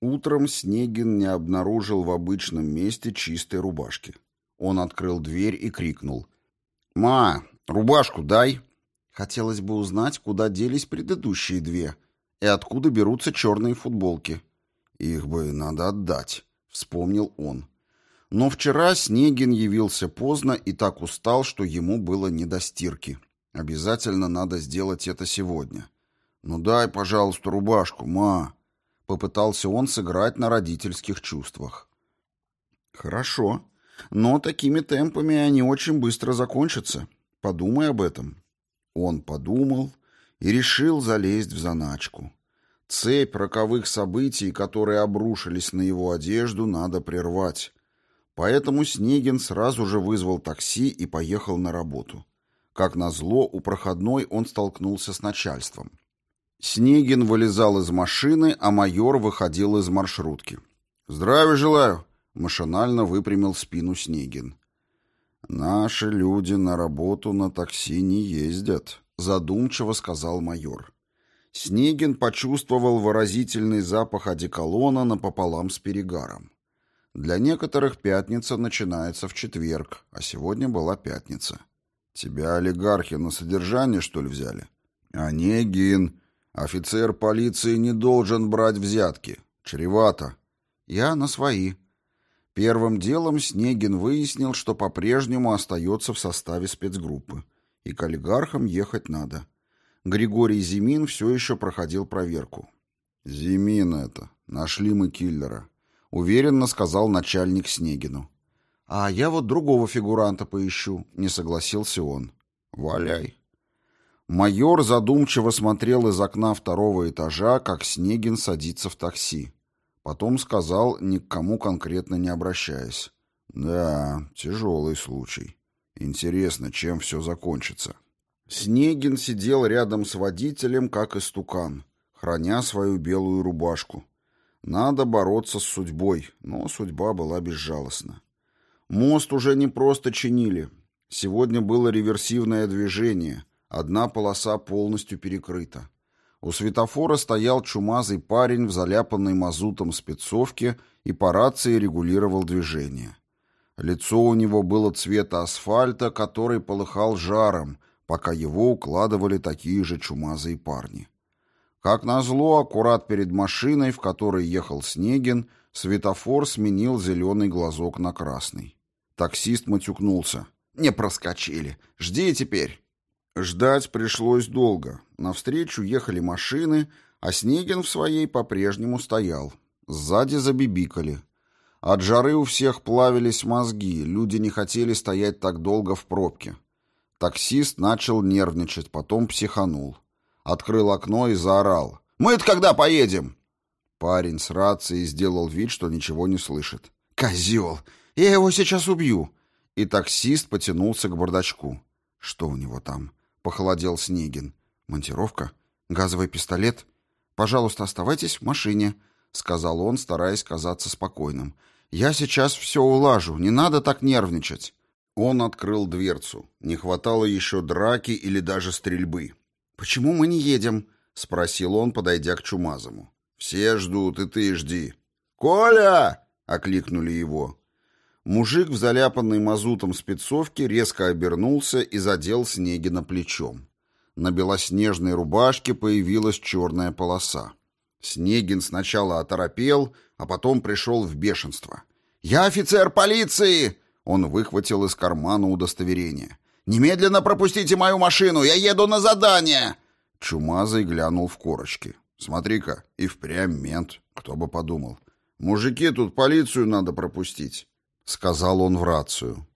Утром Снегин не обнаружил в обычном месте чистой рубашки. Он открыл дверь и крикнул. «Ма, рубашку дай!» Хотелось бы узнать, куда делись предыдущие две и откуда берутся черные футболки. «Их бы надо отдать», — вспомнил он. Но вчера Снегин явился поздно и так устал, что ему было не до стирки. Обязательно надо сделать это сегодня. «Ну дай, пожалуйста, рубашку, ма!» Попытался он сыграть на родительских чувствах. «Хорошо, но такими темпами они очень быстро закончатся. Подумай об этом». Он подумал и решил залезть в заначку. Цепь роковых событий, которые обрушились на его одежду, надо прервать. Поэтому Снегин сразу же вызвал такси и поехал на работу. Как назло, у проходной он столкнулся с начальством. Снегин вылезал из машины, а майор выходил из маршрутки. «Здравия желаю!» — машинально выпрямил спину Снегин. «Наши люди на работу на такси не ездят», — задумчиво сказал майор. Снегин почувствовал выразительный запах одеколона напополам с перегаром. Для некоторых пятница начинается в четверг, а сегодня была пятница. «Тебя олигархи на содержание, что ли, взяли?» «Онегин», Офицер полиции не должен брать взятки. Чревато. Я на свои. Первым делом Снегин выяснил, что по-прежнему остается в составе спецгруппы. И к олигархам ехать надо. Григорий Зимин все еще проходил проверку. «Зимин это. Нашли мы киллера», — уверенно сказал начальник Снегину. «А я вот другого фигуранта поищу», — не согласился он. «Валяй». Майор задумчиво смотрел из окна второго этажа, как Снегин садится в такси. Потом сказал, ни к кому конкретно не обращаясь. «Да, тяжелый случай. Интересно, чем все закончится». Снегин сидел рядом с водителем, как истукан, храня свою белую рубашку. Надо бороться с судьбой, но судьба была безжалостна. Мост уже не просто чинили. Сегодня было реверсивное движение — Одна полоса полностью перекрыта. У светофора стоял чумазый парень в заляпанной мазутом спецовке и по рации регулировал движение. Лицо у него было цвета асфальта, который полыхал жаром, пока его укладывали такие же чумазые парни. Как назло, аккурат перед машиной, в которой ехал Снегин, светофор сменил зеленый глазок на красный. Таксист матюкнулся. «Не проскочили. Жди теперь». Ждать пришлось долго. Навстречу ехали машины, а Снегин в своей по-прежнему стоял. Сзади забибикали. От жары у всех плавились мозги, люди не хотели стоять так долго в пробке. Таксист начал нервничать, потом психанул. Открыл окно и заорал. «Мы-то когда поедем?» Парень с рацией сделал вид, что ничего не слышит. «Козел! Я его сейчас убью!» И таксист потянулся к бардачку. Что у него там? — похолодел Снегин. «Монтировка? Газовый пистолет? Пожалуйста, оставайтесь в машине», — сказал он, стараясь казаться спокойным. «Я сейчас все улажу, не надо так нервничать». Он открыл дверцу. Не хватало еще драки или даже стрельбы. «Почему мы не едем?» — спросил он, подойдя к Чумазому. «Все ждут, и ты жди». «Коля!» — окликнули его. Мужик в заляпанной мазутом спецовке резко обернулся и задел Снегина плечом. На белоснежной рубашке появилась черная полоса. Снегин сначала оторопел, а потом пришел в бешенство. «Я офицер полиции!» Он выхватил из кармана удостоверение. «Немедленно пропустите мою машину! Я еду на задание!» Чумазый глянул в корочки. «Смотри-ка, и впрямь мент, кто бы подумал. Мужики, тут полицию надо пропустить». — сказал он в рацию.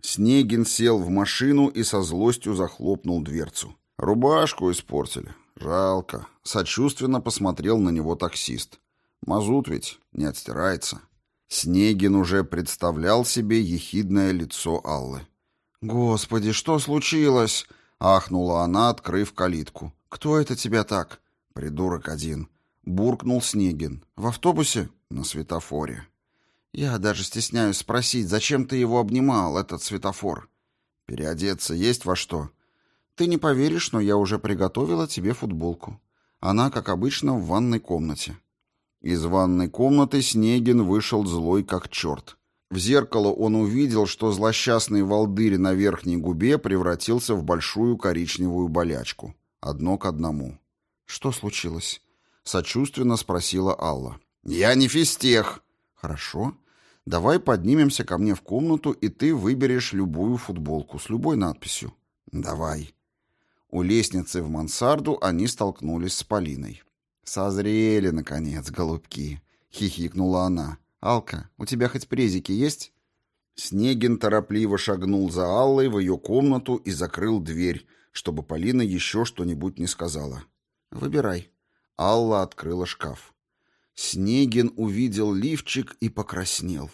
Снегин сел в машину и со злостью захлопнул дверцу. «Рубашку испортили. Жалко». Сочувственно посмотрел на него таксист. «Мазут ведь не отстирается». Снегин уже представлял себе ехидное лицо Аллы. «Господи, что случилось?» — ахнула она, открыв калитку. «Кто это тебя так?» «Придурок один». Буркнул Снегин. «В автобусе?» «На светофоре». Я даже стесняюсь спросить, зачем ты его обнимал, этот светофор? Переодеться есть во что? Ты не поверишь, но я уже приготовила тебе футболку. Она, как обычно, в ванной комнате. Из ванной комнаты Снегин вышел злой как черт. В зеркало он увидел, что злосчастный волдырь на верхней губе превратился в большую коричневую болячку. Одно к одному. «Что случилось?» — сочувственно спросила Алла. «Я не фистех». «Хорошо. Давай поднимемся ко мне в комнату, и ты выберешь любую футболку с любой надписью». «Давай». У лестницы в мансарду они столкнулись с Полиной. «Созрели, наконец, голубки», — хихикнула она. «Алка, у тебя хоть презики есть?» Снегин торопливо шагнул за Аллой в ее комнату и закрыл дверь, чтобы Полина еще что-нибудь не сказала. «Выбирай». Алла открыла шкаф. Снегин увидел лифчик и покраснел.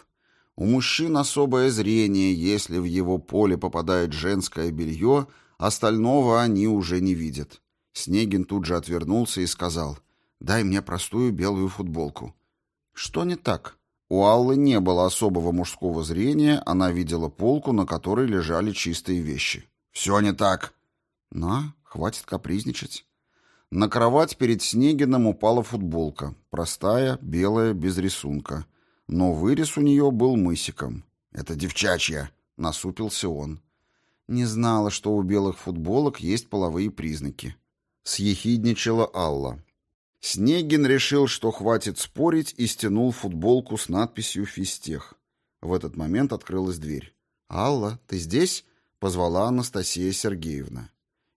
У мужчин особое зрение, если в его поле попадает женское белье, остального они уже не видят. Снегин тут же отвернулся и сказал, «Дай мне простую белую футболку». «Что не так?» У Аллы не было особого мужского зрения, она видела полку, на которой лежали чистые вещи. «Все не так». «На, хватит капризничать». На кровать перед Снегиным упала футболка. Простая, белая, без рисунка. Но вырез у нее был мысиком. «Это девчачья», — насупился он. Не знала, что у белых футболок есть половые признаки. Съехидничала Алла. Снегин решил, что хватит спорить, и стянул футболку с надписью «Фистех». В этот момент открылась дверь. «Алла, ты здесь?» — позвала Анастасия Сергеевна.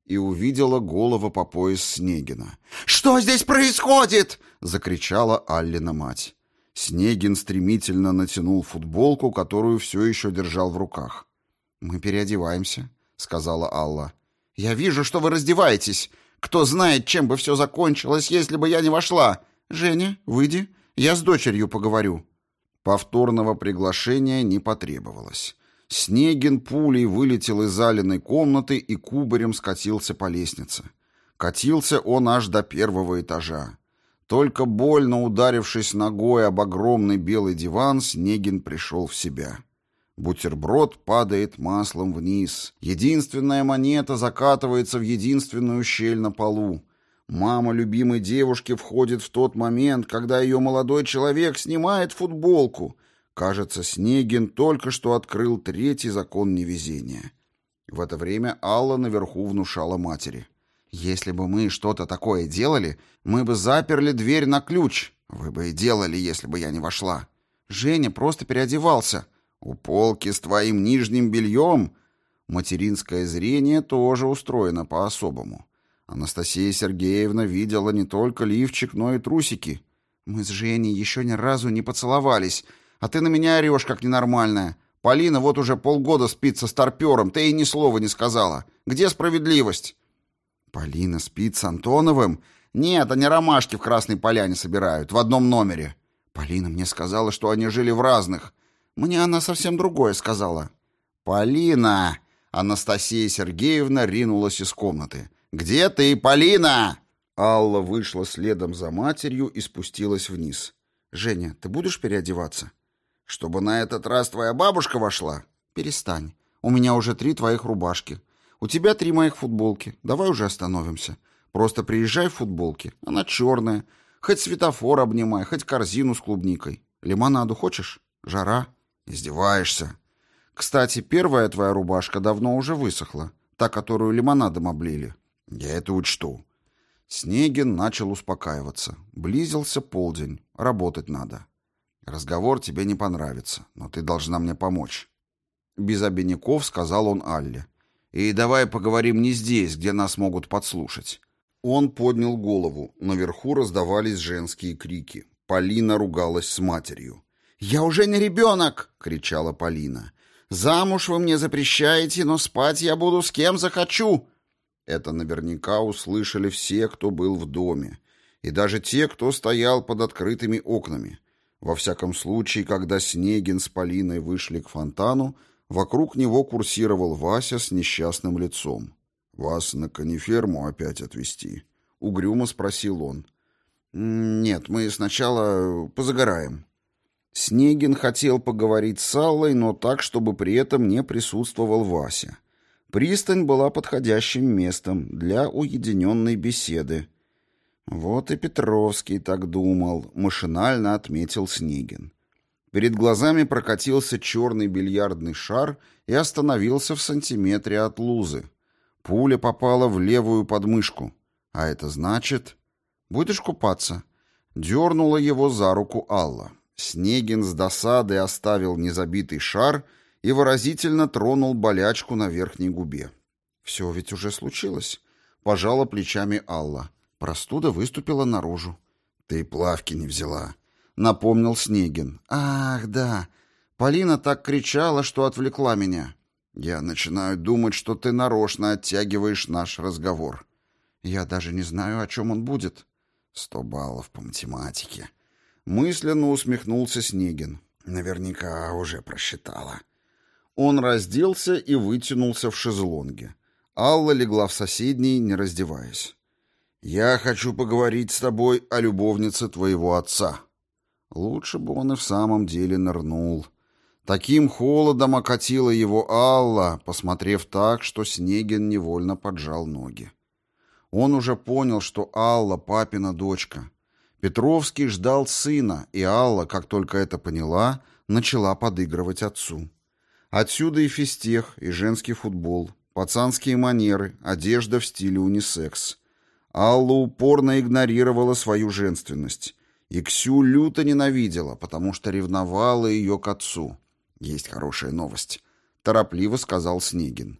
И увидела голову по пояс Снегина. «Что здесь происходит?» — закричала Аллина мать. Снегин стремительно натянул футболку, которую все еще держал в руках. «Мы переодеваемся», — сказала Алла. «Я вижу, что вы раздеваетесь. Кто знает, чем бы все закончилось, если бы я не вошла. Женя, выйди, я с дочерью поговорю». Повторного приглашения не потребовалось. Снегин пулей вылетел из залиной комнаты и кубарем скатился по лестнице. Катился он аж до первого этажа. Только больно ударившись ногой об огромный белый диван, Снегин пришел в себя. Бутерброд падает маслом вниз. Единственная монета закатывается в единственную щель на полу. Мама любимой девушки входит в тот момент, когда ее молодой человек снимает футболку. Кажется, Снегин только что открыл третий закон невезения. В это время Алла наверху внушала матери. «Если бы мы что-то такое делали, мы бы заперли дверь на ключ. Вы бы и делали, если бы я не вошла. Женя просто переодевался». У полки с твоим нижним бельем материнское зрение тоже устроено по-особому. Анастасия Сергеевна видела не только лифчик, но и трусики. Мы с Женей еще ни разу не поцеловались, а ты на меня орешь, как ненормальная. Полина вот уже полгода спит со старпером, ты ей ни слова не сказала. Где справедливость? Полина спит с Антоновым? Нет, они ромашки в Красной Поляне собирают, в одном номере. Полина мне сказала, что они жили в разных. Мне она совсем другое сказала. «Полина!» Анастасия Сергеевна ринулась из комнаты. «Где ты, Полина?» Алла вышла следом за матерью и спустилась вниз. «Женя, ты будешь переодеваться?» «Чтобы на этот раз твоя бабушка вошла?» «Перестань. У меня уже три твоих рубашки. У тебя три моих футболки. Давай уже остановимся. Просто приезжай в футболке. Она черная. Хоть светофор обнимай, хоть корзину с клубникой. Лимонаду хочешь? Жара». «Издеваешься?» «Кстати, первая твоя рубашка давно уже высохла, та, которую лимонадом облили». «Я это учту». Снегин начал успокаиваться. Близился полдень. Работать надо. Разговор тебе не понравится, но ты должна мне помочь. Без обиняков сказал он Алле. И давай поговорим не здесь, где нас могут подслушать. Он поднял голову. Наверху раздавались женские крики. Полина ругалась с матерью. «Я уже не ребенок!» — кричала Полина. «Замуж вы мне запрещаете, но спать я буду с кем захочу!» Это наверняка услышали все, кто был в доме, и даже те, кто стоял под открытыми окнами. Во всяком случае, когда Снегин с Полиной вышли к фонтану, вокруг него курсировал Вася с несчастным лицом. «Вас на кониферму опять отвезти?» — угрюмо спросил он. «Нет, мы сначала позагораем». Снегин хотел поговорить с Аллой, но так, чтобы при этом не присутствовал Вася. Пристань была подходящим местом для уединенной беседы. Вот и Петровский так думал, машинально отметил Снегин. Перед глазами прокатился черный бильярдный шар и остановился в сантиметре от лузы. Пуля попала в левую подмышку. А это значит... Будешь купаться? Дернула его за руку Алла. Снегин с досадой оставил незабитый шар и выразительно тронул болячку на верхней губе. Все ведь уже случилось. Пожала плечами Алла. Простуда выступила наружу. «Ты плавки не взяла», — напомнил Снегин. «Ах, да. Полина так кричала, что отвлекла меня. Я начинаю думать, что ты нарочно оттягиваешь наш разговор. Я даже не знаю, о чем он будет». «Сто баллов по математике». Мысленно усмехнулся Снегин. Наверняка уже просчитала. Он разделся и вытянулся в шезлонге. Алла легла в соседней, не раздеваясь. «Я хочу поговорить с тобой о любовнице твоего отца». Лучше бы он и в самом деле нырнул. Таким холодом окатила его Алла, посмотрев так, что Снегин невольно поджал ноги. Он уже понял, что Алла папина дочка. Петровский ждал сына, и Алла, как только это поняла, начала подыгрывать отцу. Отсюда и физтех, и женский футбол, пацанские манеры, одежда в стиле унисекс — Алла упорно игнорировала свою женственность. И Ксю люто ненавидела, потому что ревновала ее к отцу. «Есть хорошая новость», — торопливо сказал Снегин.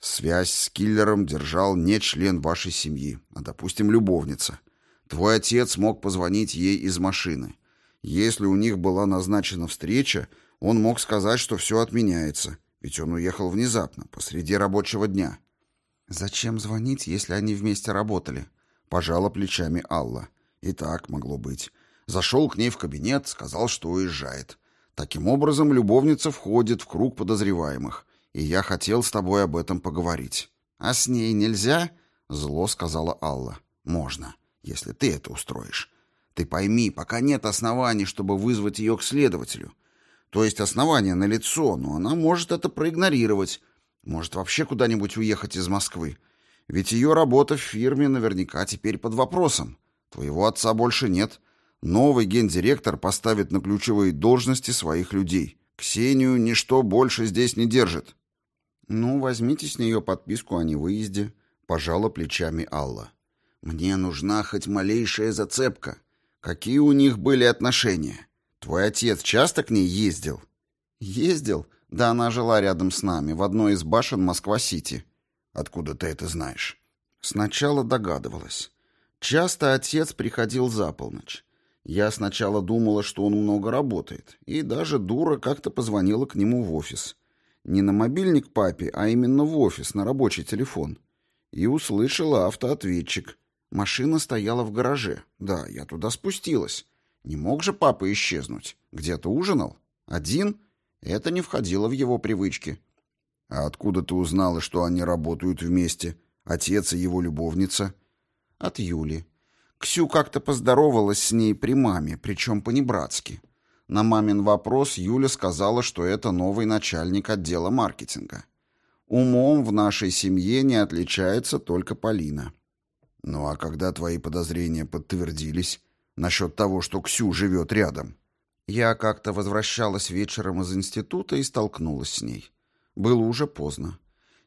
«Связь с киллером держал не член вашей семьи, а, допустим, любовница. Твой отец мог позвонить ей из машины. Если у них была назначена встреча, он мог сказать, что все отменяется, ведь он уехал внезапно, посреди рабочего дня». «Зачем звонить, если они вместе работали?» Пожала плечами Алла. И так могло быть. Зашел к ней в кабинет, сказал, что уезжает. Таким образом, любовница входит в круг подозреваемых. И я хотел с тобой об этом поговорить. А с ней нельзя? Зло сказала Алла. Можно, если ты это устроишь. Ты пойми, пока нет оснований, чтобы вызвать ее к следователю. То есть основания на лицо, но она может это проигнорировать. Может вообще куда-нибудь уехать из Москвы. Ведь ее работа в фирме наверняка теперь под вопросом. Твоего отца больше нет. Новый гендиректор поставит на ключевые должности своих людей. Ксению ничто больше здесь не держит. Ну, возьмите с нее подписку о невыезде, пожала плечами Алла. Мне нужна хоть малейшая зацепка. Какие у них были отношения? Твой отец часто к ней ездил? Ездил? Да она жила рядом с нами, в одной из башен Москва-Сити. Откуда ты это знаешь? Сначала догадывалась. Часто отец приходил за полночь. Я сначала думала, что он много работает, и даже дура как-то позвонила к нему в офис. Не на мобильник папе, а именно в офис, на рабочий телефон. И услышала автоответчик. Машина стояла в гараже. Да, я туда спустилась. Не мог же папа исчезнуть. Где-то ужинал? Один? Это не входило в его привычки. «А откуда ты узнала, что они работают вместе? Отец и его любовница?» «От Юли. Ксю как-то поздоровалась с ней при маме, причем по-небратски. На мамин вопрос Юля сказала, что это новый начальник отдела маркетинга. Умом в нашей семье не отличается только Полина». «Ну а когда твои подозрения подтвердились насчет того, что Ксю живет рядом?» Я как-то возвращалась вечером из института и столкнулась с ней. Было уже поздно.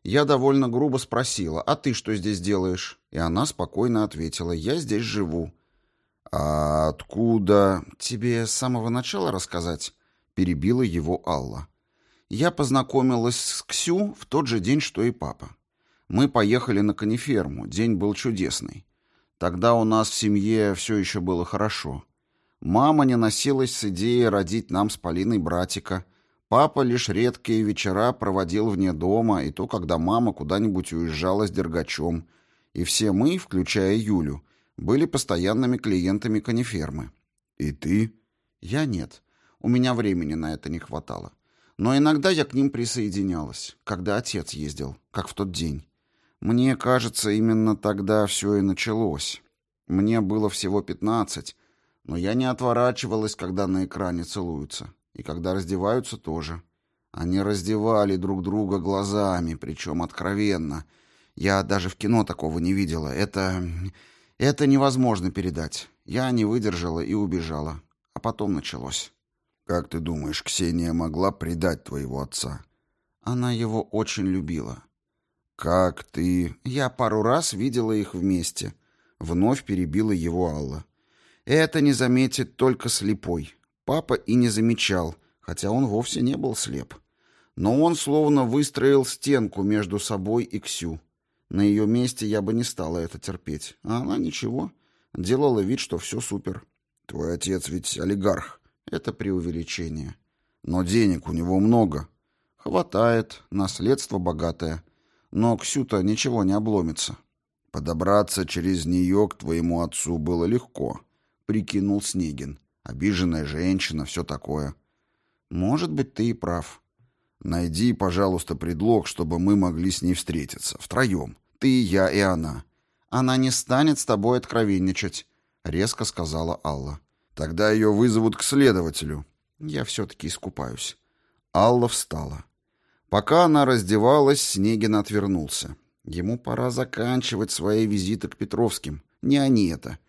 Я довольно грубо спросила, «А ты что здесь делаешь?» И она спокойно ответила, «Я здесь живу». «А откуда?» «Тебе с самого начала рассказать?» Перебила его Алла. Я познакомилась с Ксю в тот же день, что и папа. Мы поехали на каниферму, день был чудесный. Тогда у нас в семье все еще было хорошо. Мама не носилась с идеей родить нам с Полиной братика, Папа лишь редкие вечера проводил вне дома, и то, когда мама куда-нибудь уезжала с Дергачом. И все мы, включая Юлю, были постоянными клиентами канифермы. «И ты?» «Я нет. У меня времени на это не хватало. Но иногда я к ним присоединялась, когда отец ездил, как в тот день. Мне кажется, именно тогда все и началось. Мне было всего пятнадцать, но я не отворачивалась, когда на экране целуются. И когда раздеваются тоже. Они раздевали друг друга глазами, причем откровенно. Я даже в кино такого не видела. Это... Это невозможно передать. Я не выдержала и убежала. А потом началось. Как ты думаешь, Ксения могла предать твоего отца? Она его очень любила. Как ты... Я пару раз видела их вместе. Вновь перебила его Алла. Это не заметит только слепой. Папа и не замечал, хотя он вовсе не был слеп. Но он словно выстроил стенку между собой и Ксю. На ее месте я бы не стала это терпеть. А она ничего. Делала вид, что все супер. Твой отец ведь олигарх. Это преувеличение. Но денег у него много. Хватает, наследство богатое. Но Ксю-то ничего не обломится. Подобраться через нее к твоему отцу было легко, прикинул Снегин. Обиженная женщина, все такое. Может быть, ты и прав. Найди, пожалуйста, предлог, чтобы мы могли с ней встретиться. Втроем. Ты, я и она. Она не станет с тобой откровенничать, резко сказала Алла. Тогда ее вызовут к следователю. Я все-таки искупаюсь. Алла встала. Пока она раздевалась, Снегин отвернулся. Ему пора заканчивать свои визиты к Петровским. Не они это.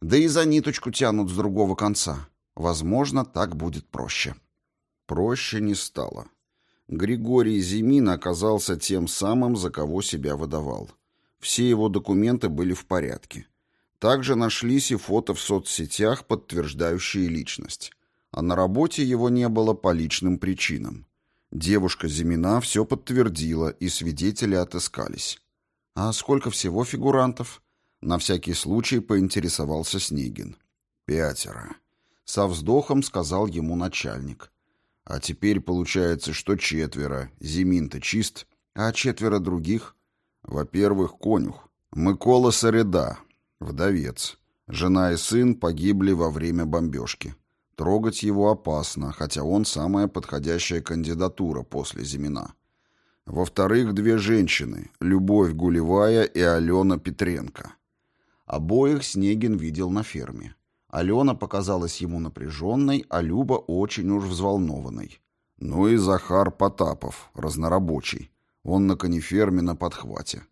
Да и за ниточку тянут с другого конца. Возможно, так будет проще. Проще не стало. Григорий Зимин оказался тем самым, за кого себя выдавал. Все его документы были в порядке. Также нашлись и фото в соцсетях, подтверждающие личность. А на работе его не было по личным причинам. Девушка Зимина все подтвердила, и свидетели отыскались. «А сколько всего фигурантов?» На всякий случай поинтересовался Снегин. «Пятеро». Со вздохом сказал ему начальник. «А теперь получается, что четверо. Зимин-то чист. А четверо других?» «Во-первых, конюх. Микола Сареда, вдовец. Жена и сын погибли во время бомбежки. Трогать его опасно, хотя он самая подходящая кандидатура после Зимина. Во-вторых, две женщины – Любовь Гулевая и Алена Петренко. Обоих Снегин видел на ферме. Алена показалась ему напряженной, а Люба очень уж взволнованной. Ну и Захар Потапов, разнорабочий. Он на кониферме на подхвате.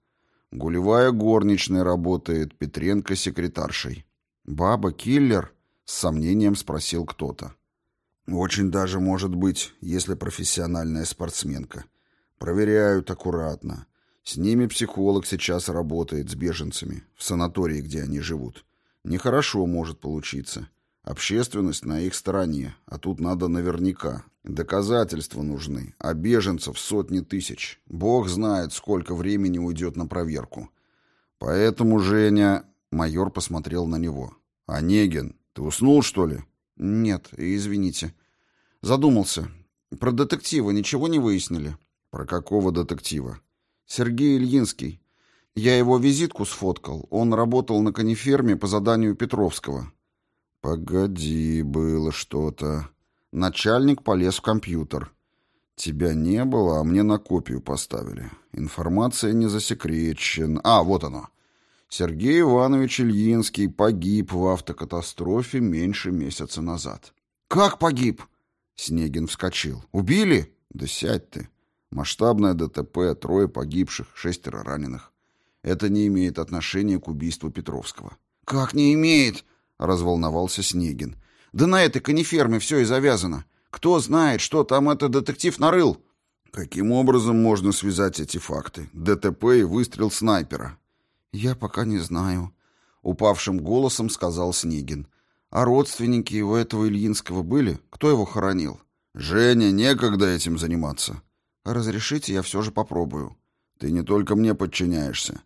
Гулевая горничной работает, Петренко секретаршей. «Баба-киллер?» С сомнением спросил кто-то. Очень даже может быть, если профессиональная спортсменка. Проверяют аккуратно. С ними психолог сейчас работает, с беженцами, в санатории, где они живут. Нехорошо может получиться. Общественность на их стороне, а тут надо наверняка. Доказательства нужны, а беженцев сотни тысяч. Бог знает, сколько времени уйдет на проверку. Поэтому, Женя... Майор посмотрел на него. «Онегин, ты уснул, что ли? Нет, извините. Задумался. Про детектива ничего не выяснили? Про какого детектива? Сергей Ильинский. Я его визитку сфоткал. Он работал на кониферме по заданию Петровского. Погоди, было что-то. Начальник полез в компьютер. Тебя не было, а мне на копию поставили. Информация не засекречена. А, вот оно. Сергей Иванович Ильинский погиб в автокатастрофе меньше месяца назад. «Как погиб?» Снегин вскочил. «Убили?» «Да сядь ты. Масштабное ДТП, трое погибших, шестеро раненых. Это не имеет отношения к убийству Петровского». «Как не имеет?» — разволновался Снегин. «Да на этой каниферме все и завязано. Кто знает, что там этот детектив нарыл?» «Каким образом можно связать эти факты? ДТП и выстрел снайпера. «Я пока не знаю», — упавшим голосом сказал Снегин. «А родственники у этого Ильинского были? Кто его хоронил?» «Женя, некогда этим заниматься». «Разрешите, я все же попробую». «Ты не только мне подчиняешься.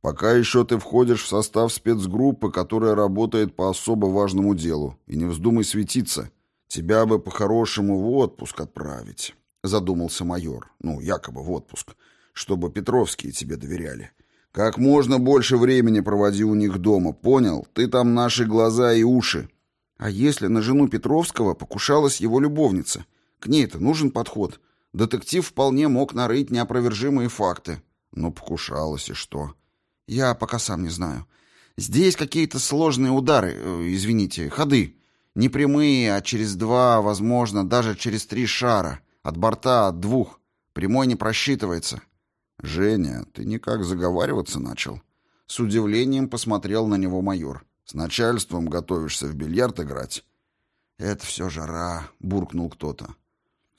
Пока еще ты входишь в состав спецгруппы, которая работает по особо важному делу. И не вздумай светиться. Тебя бы по-хорошему в отпуск отправить», — задумался майор. «Ну, якобы в отпуск. Чтобы Петровские тебе доверяли. Как можно больше времени проводи у них дома, понял? Ты там наши глаза и уши. А если на жену Петровского покушалась его любовница? К ней-то нужен подход. Детектив вполне мог нарыть неопровержимые факты. Но покушалась и что? Я пока сам не знаю. Здесь какие-то сложные удары, э, извините, ходы. Не прямые, а через два, возможно, даже через три шара. От борта, от двух. Прямой не просчитывается. «Женя, ты никак заговариваться начал?» С удивлением посмотрел на него майор. «С начальством готовишься в бильярд играть?» «Это все жара», — буркнул кто-то.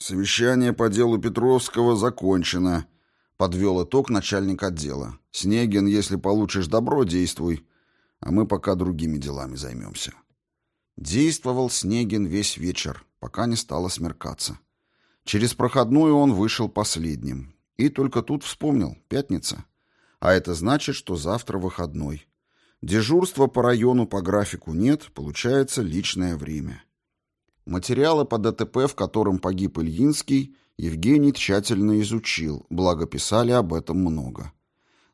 «Совещание по делу Петровского закончено», — подвел итог начальник отдела. «Снегин, если получишь добро, действуй, а мы пока другими делами займемся». Действовал Снегин весь вечер, пока не стало смеркаться. Через проходную он вышел последним. И только тут вспомнил — пятница. А это значит, что завтра выходной. Дежурства по району по графику нет, получается личное время. Материалы по ДТП, в котором погиб Ильинский, Евгений тщательно изучил, благо писали об этом много.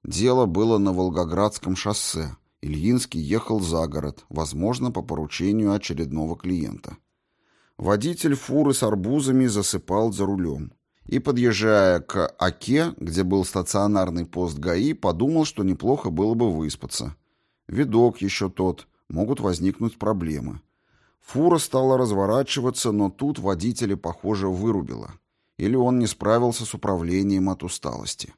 Дело было на Волгоградском шоссе. Ильинский ехал за город, возможно, по поручению очередного клиента. Водитель фуры с арбузами засыпал за рулем. И, подъезжая к Оке, где был стационарный пост ГАИ, подумал, что неплохо было бы выспаться. Видок еще тот, могут возникнуть проблемы. Фура стала разворачиваться, но тут водителя, похоже, вырубило. Или он не справился с управлением от усталости.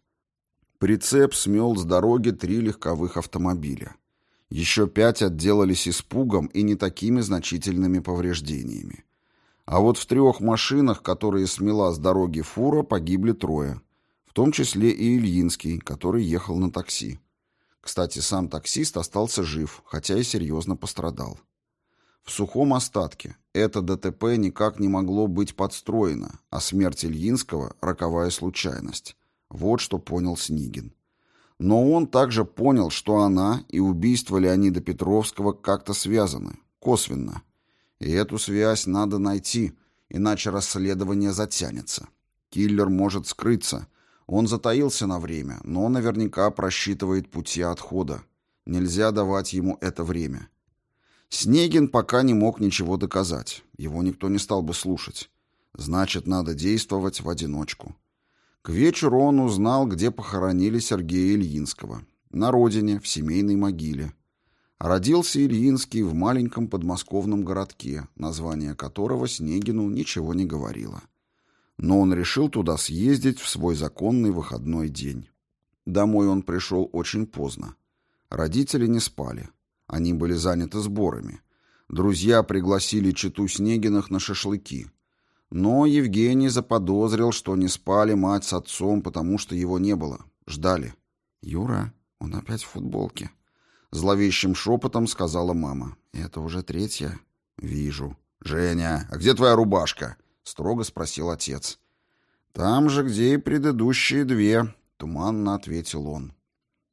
Прицеп смел с дороги три легковых автомобиля. Еще пять отделались испугом и не такими значительными повреждениями. А вот в трех машинах, которые смела с дороги фура, погибли трое, в том числе и Ильинский, который ехал на такси. Кстати, сам таксист остался жив, хотя и серьезно пострадал. В сухом остатке это ДТП никак не могло быть подстроено, а смерть Ильинского – роковая случайность. Вот что понял Снигин. Но он также понял, что она и убийство Леонида Петровского как-то связаны, косвенно. И эту связь надо найти, иначе расследование затянется. Киллер может скрыться. Он затаился на время, но наверняка просчитывает пути отхода. Нельзя давать ему это время. Снегин пока не мог ничего доказать. Его никто не стал бы слушать. Значит, надо действовать в одиночку. К вечеру он узнал, где похоронили Сергея Ильинского. На родине, в семейной могиле. Родился Ильинский в маленьком подмосковном городке, название которого Снегину ничего не говорило. Но он решил туда съездить в свой законный выходной день. Домой он пришел очень поздно. Родители не спали. Они были заняты сборами. Друзья пригласили читу Снегиных на шашлыки. Но Евгений заподозрил, что не спали мать с отцом, потому что его не было. Ждали. «Юра, он опять в футболке», — зловещим шепотом сказала мама. «Это уже третья?» «Вижу». «Женя, а где твоя рубашка?» — строго спросил отец. «Там же, где и предыдущие две», — туманно ответил он.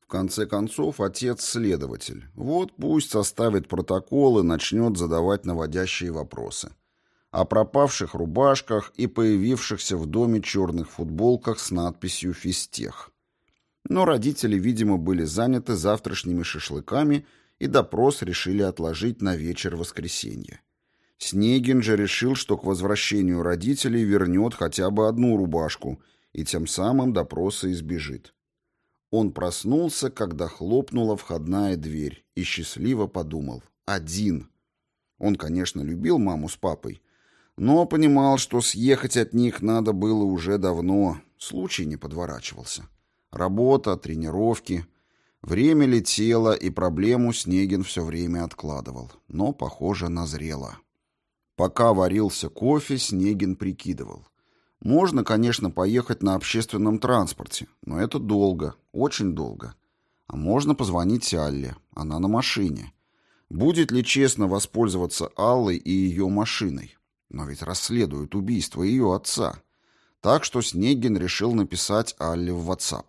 В конце концов, отец следователь. Вот пусть составит протокол и начнет задавать наводящие вопросы. О пропавших рубашках и появившихся в доме черных футболках с надписью «Физтех». Но родители, видимо, были заняты завтрашними шашлыками и допрос решили отложить на вечер воскресенья. Снегин же решил, что к возвращению родителей вернет хотя бы одну рубашку и тем самым допроса избежит. Он проснулся, когда хлопнула входная дверь, и счастливо подумал «один». Он, конечно, любил маму с папой, но понимал, что съехать от них надо было уже давно, случай не подворачивался. Работа, тренировки. Время летело, и проблему Снегин все время откладывал, но, похоже, назрело. Пока варился кофе, Снегин прикидывал. Можно, конечно, поехать на общественном транспорте, но это долго, очень долго. А можно позвонить Алле, она на машине. Будет ли честно воспользоваться Аллой и ее машиной? Но ведь расследуют убийство ее отца. Так что Снегин решил написать Алле в WhatsApp.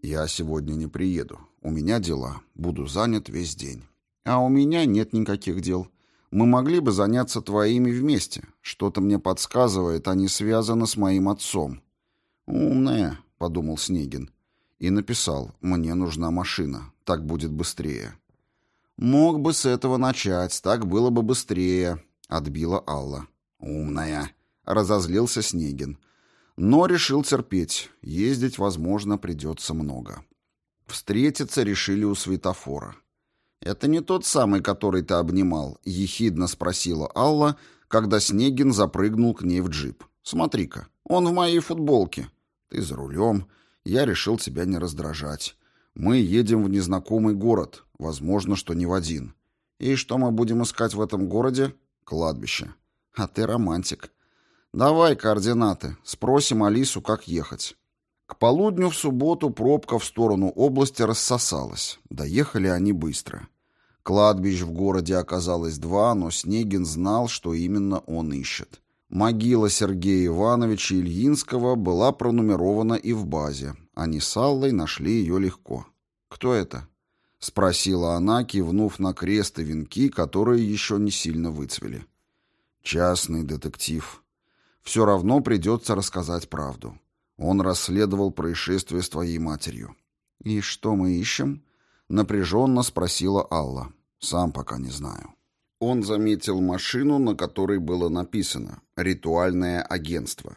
«Я сегодня не приеду. У меня дела. Буду занят весь день». «А у меня нет никаких дел. Мы могли бы заняться твоими вместе. Что-то мне подсказывает, они связаны с моим отцом». «Умная», — подумал Снегин. И написал «Мне нужна машина. Так будет быстрее». «Мог бы с этого начать. Так было бы быстрее», — отбила Алла. «Умная», — разозлился Снегин. Но решил терпеть. Ездить, возможно, придется много. Встретиться решили у светофора. «Это не тот самый, который ты обнимал?» — ехидно спросила Алла, когда Снегин запрыгнул к ней в джип. «Смотри-ка, он в моей футболке. Ты за рулем. Я решил тебя не раздражать. Мы едем в незнакомый город, возможно, что не в один. И что мы будем искать в этом городе? Кладбище. А ты романтик. Давай координаты, спросим Алису, как ехать. К полудню в субботу пробка в сторону области рассосалась. Доехали они быстро. Кладбищ в городе оказалось два, но Снегин знал, что именно он ищет. Могила Сергея Ивановича Ильинского была пронумерована и в базе. Они с Аллой нашли ее легко. «Кто это?» — спросила она, кивнув на крест и венки, которые еще не сильно выцвели. «Частный детектив. Все равно придется рассказать правду. Он расследовал происшествие с твоей матерью». «И что мы ищем?» — напряженно спросила Алла. «Сам пока не знаю». Он заметил машину, на которой было написано «Ритуальное агентство».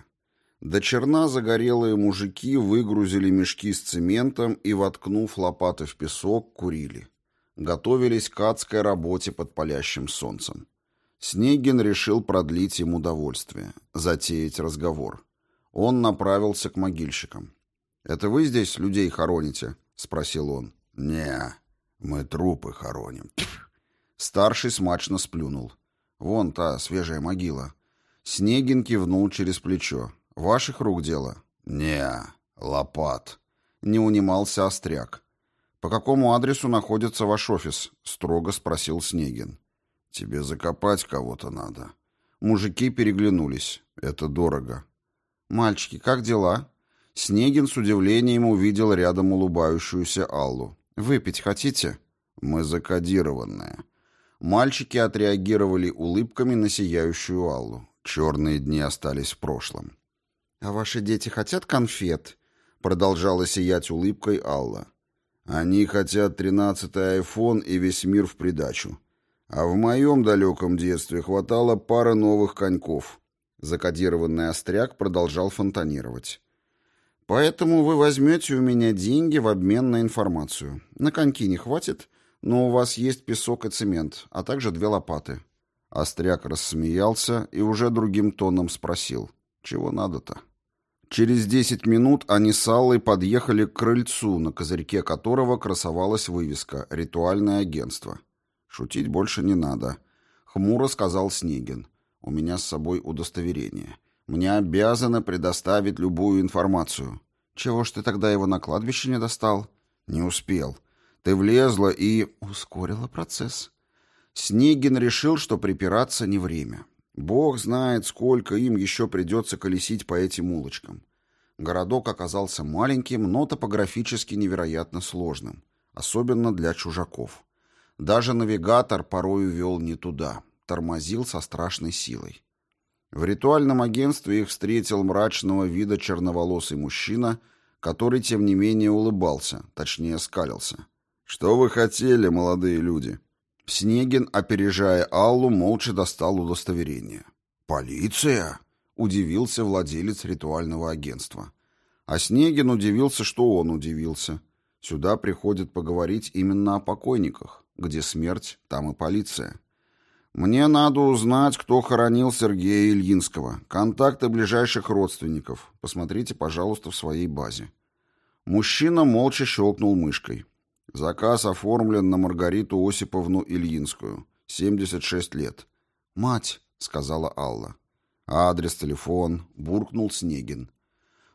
До черна загорелые мужики выгрузили мешки с цементом и, воткнув лопаты в песок, курили. Готовились к адской работе под палящим солнцем. Снегин решил продлить им удовольствие, затеять разговор. Он направился к могильщикам. «Это вы здесь людей хороните?» — спросил он. «Не, мы трупы хороним». Старший смачно сплюнул. «Вон та свежая могила». Снегин кивнул через плечо. «Ваших рук дело?» «Не, лопат». Не унимался Остряк. «По какому адресу находится ваш офис?» — строго спросил Снегин. «Тебе закопать кого-то надо». Мужики переглянулись. «Это дорого». «Мальчики, как дела?» Снегин с удивлением увидел рядом улыбающуюся Аллу. «Выпить хотите?» «Мы закодированные». Мальчики отреагировали улыбками на сияющую Аллу. Черные дни остались в прошлом. «А ваши дети хотят конфет?» Продолжала сиять улыбкой Алла. «Они хотят тринадцатый айфон и весь мир в придачу. А в моем далеком детстве хватало пары новых коньков». Закодированный остряк продолжал фонтанировать. «Поэтому вы возьмете у меня деньги в обмен на информацию. На коньки не хватит?» Но у вас есть песок и цемент, а также две лопаты». Остряк рассмеялся и уже другим тоном спросил, «Чего надо-то?» Через десять минут они с Аллой подъехали к крыльцу, на козырьке которого красовалась вывеска «Ритуальное агентство». «Шутить больше не надо», — хмуро сказал Снегин. «У меня с собой удостоверение. Мне обязаны предоставить любую информацию». «Чего ж ты тогда его на кладбище не достал?» «Не успел. Ты влезла и... ускорила процесс. Снегин решил, что припираться не время. Бог знает, сколько им еще придется колесить по этим улочкам. Городок оказался маленьким, но топографически невероятно сложным, особенно для чужаков. Даже навигатор порою вел не туда, тормозил со страшной силой. В ритуальном агентстве их встретил мрачного вида черноволосый мужчина, который, тем не менее, улыбался, точнее, скалился. «Что вы хотели, молодые люди?» Снегин, опережая Аллу, молча достал удостоверение. «Полиция?» — удивился владелец ритуального агентства. А Снегин удивился, что он удивился. Сюда приходят поговорить именно о покойниках. Где смерть, там и полиция. Мне надо узнать, кто хоронил Сергея Ильинского. Контакты ближайших родственников. Посмотрите, пожалуйста, в своей базе. Мужчина молча щелкнул мышкой. Заказ оформлен на Маргариту Осиповну Ильинскую, 76 лет. «Мать», — сказала Алла. Адрес, телефон, буркнул Снегин.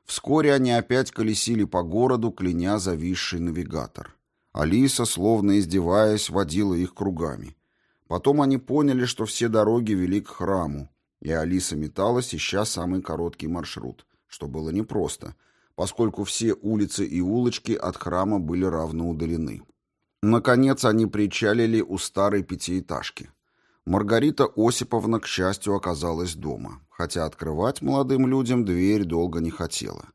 Вскоре они опять колесили по городу, кляня зависший навигатор. Алиса, словно издеваясь, водила их кругами. Потом они поняли, что все дороги вели к храму, и Алиса металась, ища самый короткий маршрут, что было непросто — поскольку все улицы и улочки от храма были равно удалены. Наконец они причалили у старой пятиэтажки. Маргарита Осиповна, к счастью, оказалась дома, хотя открывать молодым людям дверь долго не хотела.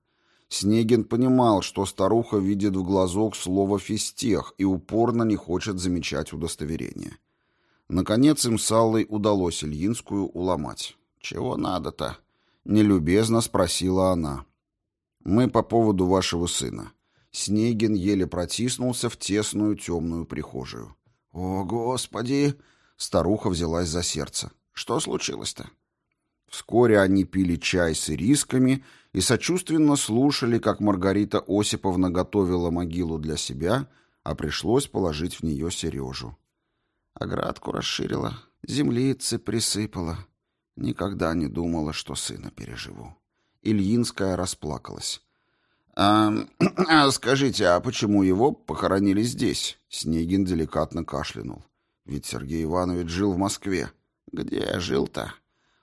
Снегин понимал, что старуха видит в глазок слово «физтех» и упорно не хочет замечать удостоверение. Наконец им с Аллой удалось Ильинскую уломать. «Чего надо-то?» — нелюбезно спросила она. «Мы по поводу вашего сына». Снегин еле протиснулся в тесную темную прихожую. «О, Господи!» — старуха взялась за сердце. «Что случилось-то?» Вскоре они пили чай с ирисками и сочувственно слушали, как Маргарита Осиповна готовила могилу для себя, а пришлось положить в нее Сережу. Оградку расширила, землицы присыпала. Никогда не думала, что сына переживу. Ильинская расплакалась. «А, а скажите, а почему его похоронили здесь?» Снегин деликатно кашлянул. «Ведь Сергей Иванович жил в Москве». «Где жил-то?»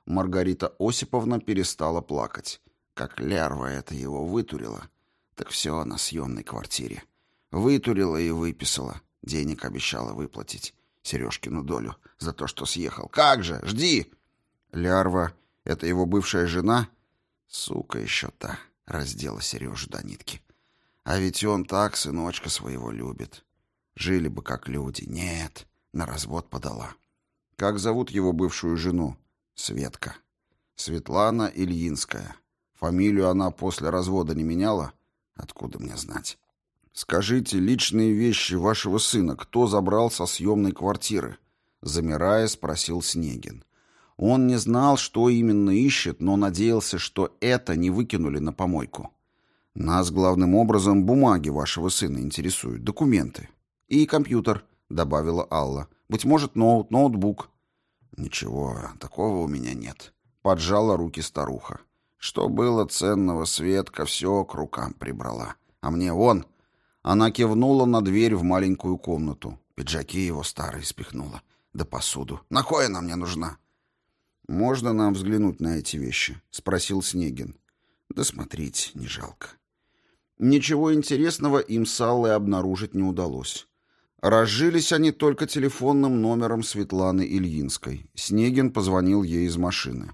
Маргарита Осиповна перестала плакать. Как лярва это его вытурила. Так все на съемной квартире. Вытурила и выписала. Денег обещала выплатить. Сережкину долю за то, что съехал. «Как же? Жди!» Лярва — это его бывшая жена? Сука еще та раздела Сережу до нитки. А ведь он так сыночка своего любит. Жили бы как люди. Нет, на развод подала. Как зовут его бывшую жену? Светка. Светлана Ильинская. Фамилию она после развода не меняла? Откуда мне знать? Скажите, личные вещи вашего сына кто забрал со съемной квартиры? Замирая, спросил Снегин. Он не знал, что именно ищет, но надеялся, что это не выкинули на помойку. Нас главным образом бумаги вашего сына интересуют, документы. И компьютер, добавила Алла. Быть может, ноут, ноутбук. Ничего, такого у меня нет. Поджала руки старуха. Что было ценного, Светка все к рукам прибрала. А мне вон... Она кивнула на дверь в маленькую комнату. Пиджаки его старые спихнула. Да посуду. На кое она мне нужна? «Можно нам взглянуть на эти вещи?» — спросил Снегин. «Да смотреть не жалко». Ничего интересного им с Аллой обнаружить не удалось. Разжились они только телефонным номером Светланы Ильинской. Снегин позвонил ей из машины.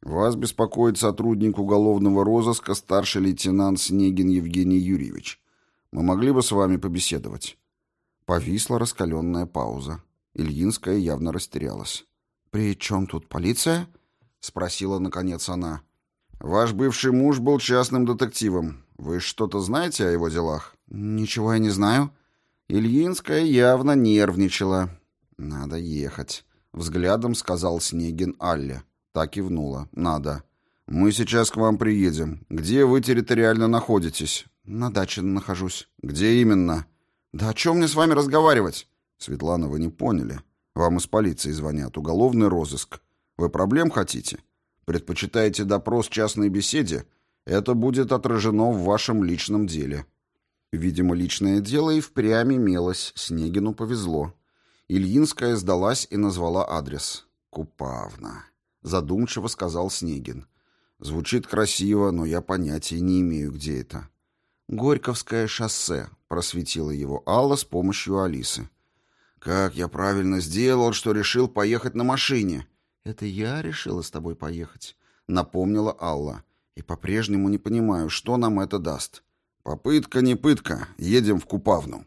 «Вас беспокоит сотрудник уголовного розыска старший лейтенант Снегин Евгений Юрьевич. Мы могли бы с вами побеседовать?» Повисла раскаленная пауза. Ильинская явно растерялась. «При чем тут полиция?» — спросила, наконец, она. «Ваш бывший муж был частным детективом. Вы что-то знаете о его делах?» «Ничего я не знаю». Ильинская явно нервничала. «Надо ехать», — взглядом сказал Снегин Алле. Так и внула. «Надо. Мы сейчас к вам приедем. Где вы территориально находитесь?» «На даче нахожусь». «Где именно?» «Да о чем мне с вами разговаривать?» «Светлана, вы не поняли. Вам из полиции звонят, уголовный розыск. Вы проблем хотите? Предпочитаете допрос частной беседе? Это будет отражено в вашем личном деле. Видимо, личное дело и впрямь имелось. Снегину повезло. Ильинская сдалась и назвала адрес. «Купавна», — задумчиво сказал Снегин. «Звучит красиво, но я понятия не имею, где это». «Горьковское шоссе», — просветила его Алла с помощью Алисы. «Как я правильно сделал, что решил поехать на машине!» «Это я решила с тобой поехать», — напомнила Алла. «И по-прежнему не понимаю, что нам это даст». «Попытка не пытка. Едем в Купавну».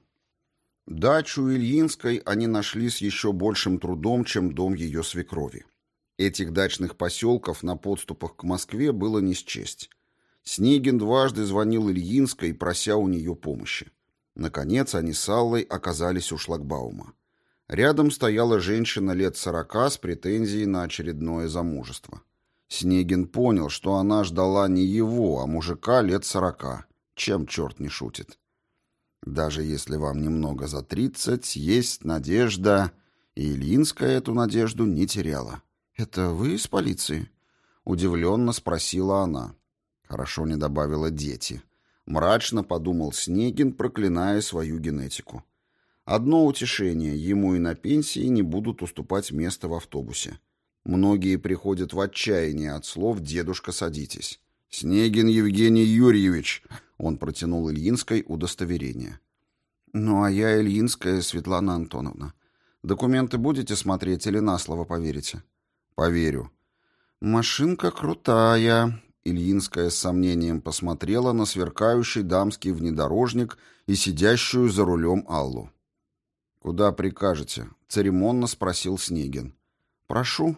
Дачу Ильинской они нашли с еще большим трудом, чем дом ее свекрови. Этих дачных поселков на подступах к Москве было не счесть. Снегин дважды звонил Ильинской, прося у нее помощи. Наконец они с Аллой оказались у шлагбаума. Рядом стояла женщина лет сорока с претензией на очередное замужество. Снегин понял, что она ждала не его, а мужика лет сорока. Чем черт не шутит? Даже если вам немного за тридцать, есть надежда... И Ильинская эту надежду не теряла. «Это вы из полиции?» Удивленно спросила она. Хорошо не добавила «дети». Мрачно подумал Снегин, проклиная свою генетику. Одно утешение, ему и на пенсии не будут уступать место в автобусе. Многие приходят в отчаяние от слов «дедушка, садитесь». «Снегин Евгений Юрьевич», — он протянул Ильинской удостоверение. «Ну, а я Ильинская Светлана Антоновна. Документы будете смотреть или на слово поверите?» «Поверю». «Машинка крутая», — Ильинская с сомнением посмотрела на сверкающий дамский внедорожник и сидящую за рулем Аллу. «Куда прикажете?» — церемонно спросил Снегин. «Прошу».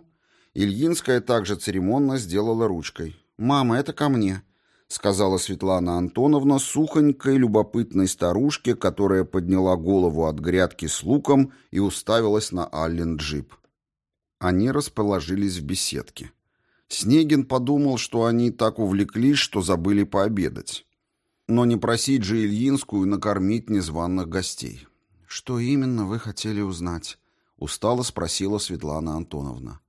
Ильинская также церемонно сделала ручкой. «Мама, это ко мне», — сказала Светлана Антоновна сухонькой любопытной старушке, которая подняла голову от грядки с луком и уставилась на Аллен джип. Они расположились в беседке. Снегин подумал, что они так увлеклись, что забыли пообедать. Но не просить же Ильинскую накормить незваных гостей. «Что именно вы хотели узнать?» — устало спросила Светлана Антоновна.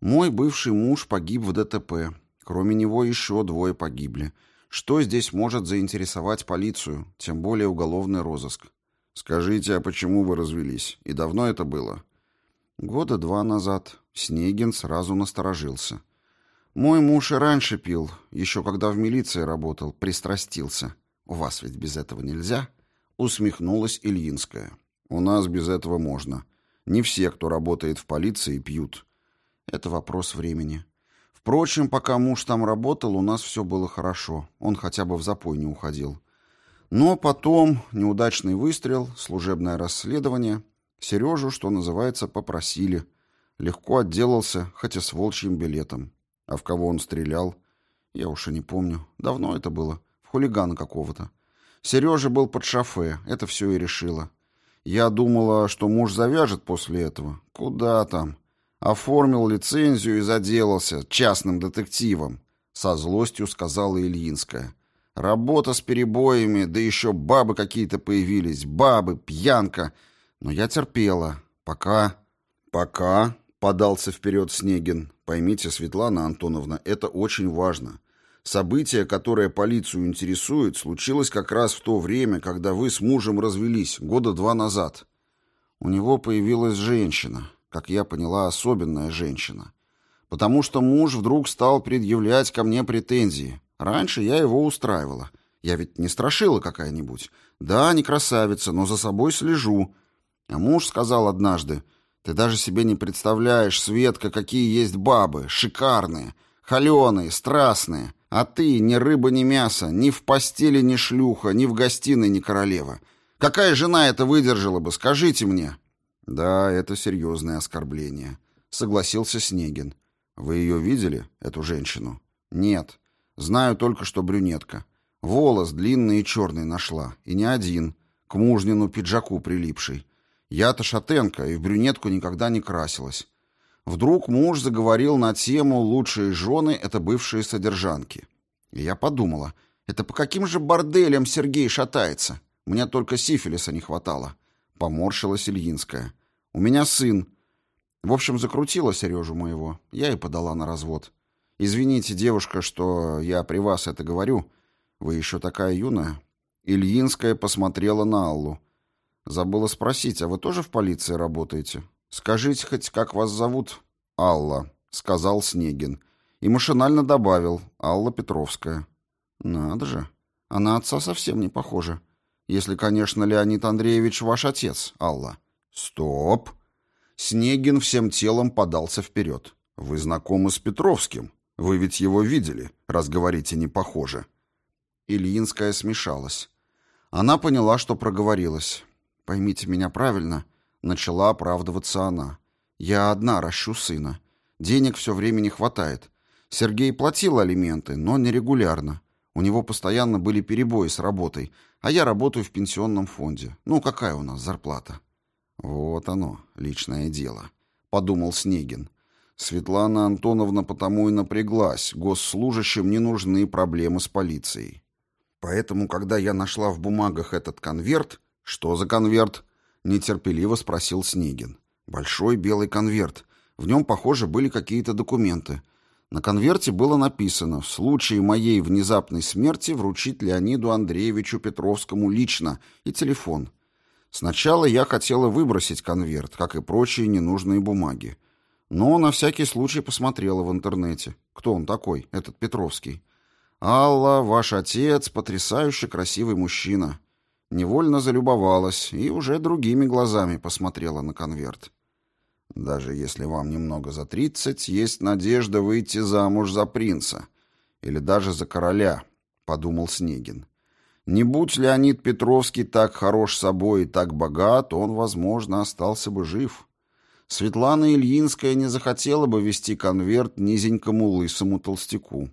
«Мой бывший муж погиб в ДТП. Кроме него еще двое погибли. Что здесь может заинтересовать полицию, тем более уголовный розыск?» «Скажите, а почему вы развелись? И давно это было?» «Года два назад». Снегин сразу насторожился. «Мой муж и раньше пил, еще когда в милиции работал, пристрастился. У вас ведь без этого нельзя?» Усмехнулась Ильинская. «У нас без этого можно. Не все, кто работает в полиции, пьют. Это вопрос времени. Впрочем, пока муж там работал, у нас все было хорошо. Он хотя бы в запой не уходил. Но потом неудачный выстрел, служебное расследование. Сережу, что называется, попросили. Легко отделался, хотя с волчьим билетом. А в кого он стрелял? Я уж и не помню. Давно это было. В хулигана какого-то. Сережа был под шофе. Это все и решило. Я думала, что муж завяжет после этого. Куда там? Оформил лицензию и заделался частным детективом. Со злостью сказала Ильинская. Работа с перебоями, да еще бабы какие-то появились. Бабы, пьянка. Но я терпела. Пока... Пока, подался вперед Снегин. Поймите, Светлана Антоновна, это очень важно. Событие, которое полицию интересует, случилось как раз в то время, когда вы с мужем развелись, года два назад. У него появилась женщина, как я поняла, особенная женщина. Потому что муж вдруг стал предъявлять ко мне претензии. Раньше я его устраивала. Я ведь не страшила какая-нибудь. Да, не красавица, но за собой слежу. А муж сказал однажды, «Ты даже себе не представляешь, Светка, какие есть бабы, шикарные, холеные, страстные. А ты ни рыба, ни мясо, ни в постели, ни шлюха, ни в гостиной, ни королева. Какая жена это выдержала бы, скажите мне?» «Да, это серьезное оскорбление», — согласился Снегин. «Вы ее видели, эту женщину?» «Нет. Знаю только, что брюнетка. Волос длинный и черный нашла. И не один. К мужнину пиджаку прилипший. Я-то шатенка и в брюнетку никогда не красилась. Вдруг муж заговорил на тему «лучшие жены — это бывшие содержанки». И я подумала, это по каким же борделям Сергей шатается? Мне только сифилиса не хватало. Поморщилась Ильинская. У меня сын. В общем, закрутила Сережу моего. Я и подала на развод. Извините, девушка, что я при вас это говорю. Вы еще такая юная. Ильинская посмотрела на Аллу. Забыла спросить, а вы тоже в полиции работаете? Скажите хоть, как вас зовут? Алла, сказал Снегин. И машинально добавил Алла Петровская. Надо же. Она отца совсем не похожа. Если, конечно, Леонид Андреевич ваш отец, Алла. Стоп. Снегин всем телом подался вперед. Вы знакомы с Петровским? Вы ведь его видели, раз говорите не похоже. Ильинская смешалась. Она поняла, что проговорилась. Поймите меня правильно, начала оправдываться она. Я одна ращу сына. Денег все время не хватает. Сергей платил алименты, но нерегулярно. У него постоянно были перебои с работой, а я работаю в пенсионном фонде. Ну, какая у нас зарплата? Вот оно, личное дело, подумал Снегин. Светлана Антоновна потому и напряглась. Госслужащим не нужны проблемы с полицией. Поэтому, когда я нашла в бумагах этот конверт... Что за конверт? Нетерпеливо спросил Снегин. Большой белый конверт. В нем, похоже, были какие-то документы. На конверте было написано «В случае моей внезапной смерти вручить Леониду Андреевичу Петровскому лично и телефон». Сначала я хотела выбросить конверт, как и прочие ненужные бумаги. Но на всякий случай посмотрела в интернете. Кто он такой, этот Петровский? «Алла, ваш отец, потрясающе красивый мужчина». Невольно залюбовалась и уже другими глазами посмотрела на конверт. «Даже если вам немного за тридцать, есть надежда выйти замуж за принца. Или даже за короля», — подумал Снегин. «Не будь Леонид Петровский так хорош собой и так богат, он, возможно, остался бы жив». Светлана Ильинская не захотела бы вести конверт низенькому лысому толстяку.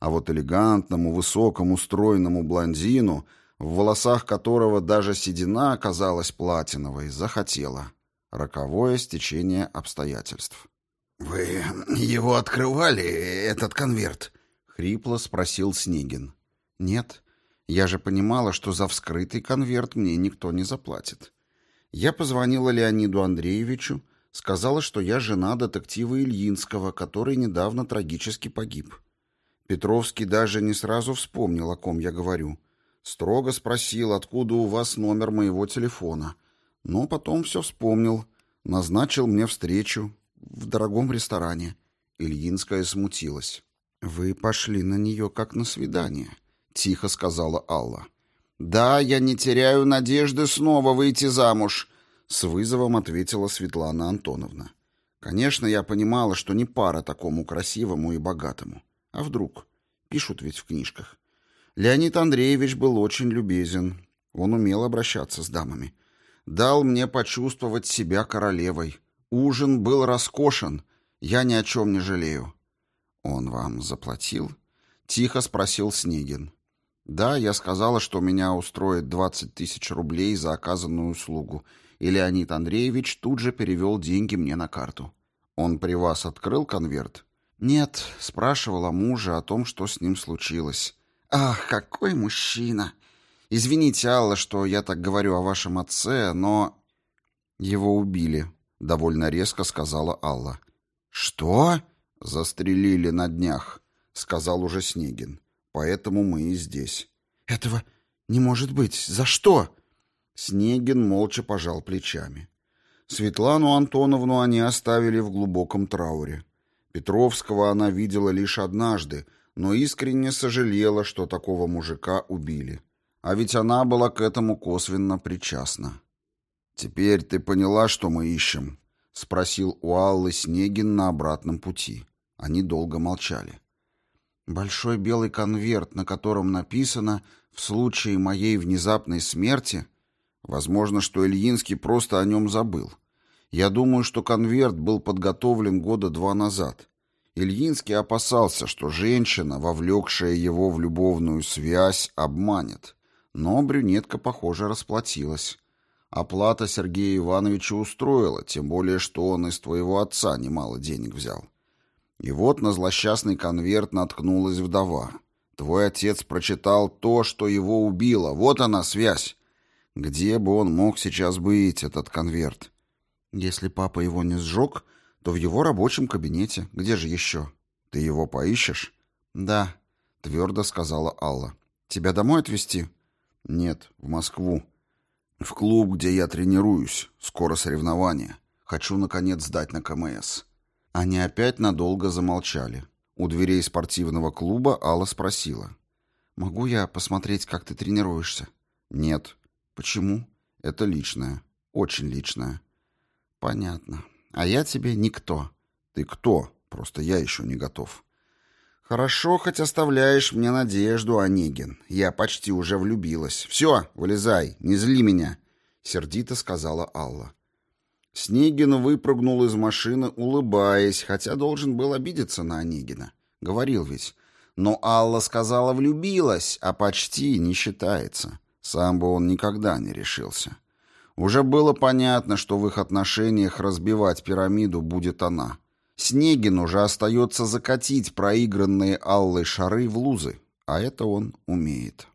А вот элегантному, высокому, стройному блондину, в волосах которого даже седина оказалась платиновой, захотела. Роковое стечение обстоятельств. «Вы его открывали, этот конверт?» — хрипло спросил Снегин. «Нет, я же понимала, что за вскрытый конверт мне никто не заплатит. Я позвонила Леониду Андреевичу, сказала, что я жена детектива Ильинского, который недавно трагически погиб. Петровский даже не сразу вспомнил, о ком я говорю. Строго спросил, откуда у вас номер моего телефона. Но потом все вспомнил. Назначил мне встречу в дорогом ресторане. Ильинская смутилась. «Вы пошли на нее как на свидание», — тихо сказала Алла. «Да, я не теряю надежды снова выйти замуж», — с вызовом ответила Светлана Антоновна. «Конечно, я понимала, что не пара такому красивому и богатому. А вдруг? Пишут ведь в книжках. Леонид Андреевич был очень любезен. Он умел обращаться с дамами. Дал мне почувствовать себя королевой. Ужин был роскошен. Я ни о чем не жалею. Он вам заплатил? Тихо спросил Снегин. Да, я сказала, что меня устроит 20 тысяч рублей за оказанную услугу, и Леонид Андреевич тут же перевел деньги мне на карту. Он при вас открыл конверт? Нет, спрашивала мужа о том, что с ним случилось. Ах, какой мужчина! Извините, Алла, что я так говорю о вашем отце, но... Его убили, довольно резко сказала Алла. Что? Застрелили на днях, сказал уже Снегин. Поэтому мы и здесь. Этого не может быть. За что? Снегин молча пожал плечами. Светлану Антоновну они оставили в глубоком трауре. Петровского она видела лишь однажды, но искренне сожалела, что такого мужика убили. А ведь она была к этому косвенно причастна. «Теперь ты поняла, что мы ищем?» — спросил у Аллы Снегин на обратном пути. Они долго молчали. «Большой белый конверт, на котором написано «В случае моей внезапной смерти...» Возможно, что Ильинский просто о нем забыл. Я думаю, что конверт был подготовлен года два назад. Ильинский опасался, что женщина, вовлекшая его в любовную связь, обманет. Но брюнетка, похоже, расплатилась. Оплата Сергея Ивановича устроила, тем более, что он из твоего отца немало денег взял. И вот на злосчастный конверт наткнулась вдова. Твой отец прочитал то, что его убило. Вот она, связь. Где бы он мог сейчас быть, этот конверт? Если папа его не сжег, то в его рабочем кабинете. Где же еще? Ты его поищешь? Да, твердо сказала Алла. Тебя домой отвезти? Нет, в Москву. В клуб, где я тренируюсь. Скоро соревнования. Хочу, наконец, сдать на КМС. Они опять надолго замолчали. У дверей спортивного клуба Алла спросила. «Могу я посмотреть, как ты тренируешься?» «Нет». «Почему?» «Это личное. Очень личное». «Понятно. А я тебе никто». «Ты кто? Просто я еще не готов». «Хорошо, хоть оставляешь мне надежду, Онегин. Я почти уже влюбилась. Все, вылезай, не зли меня», — сердито сказала Алла. Снегин выпрыгнул из машины, улыбаясь, хотя должен был обидеться на Онегина. Говорил ведь. Но Алла сказала «влюбилась», а почти не считается. Сам бы он никогда не решился. Уже было понятно, что в их отношениях разбивать пирамиду будет она. Снегин уже остается закатить проигранные Аллой шары в лузы, а это он умеет.